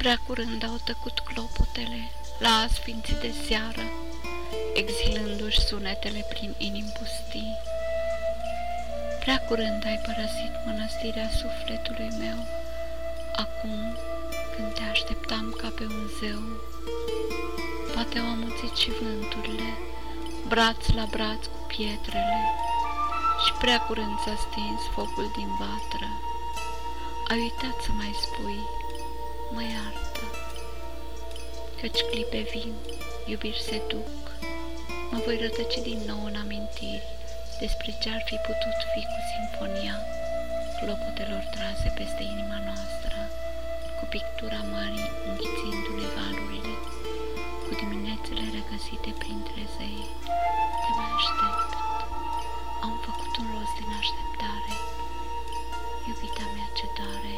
Prea curând au tăcut clopotele la asfinții de seară, exilându-și sunetele prin inim pustii. Prea curând ai părăsit mănăstirea sufletului meu, acum când te așteptam ca pe un zeu. Poate au amuțit și vânturile, braț la braț cu pietrele, și prea curând s-a stins focul din vatră. Ai uitat să mai spui, mă iartă, căci clipe vin, iubiri se duc, mă voi rătăci din nou în amintiri despre ce-ar fi putut fi cu sinfonia clopotelor trase peste inima noastră, cu pictura mării înghițindu-ne valurile, cu diminețele regăsite printre zei. Te mai aștept. Am făcut un rost din așteptare, iubita mea ce doare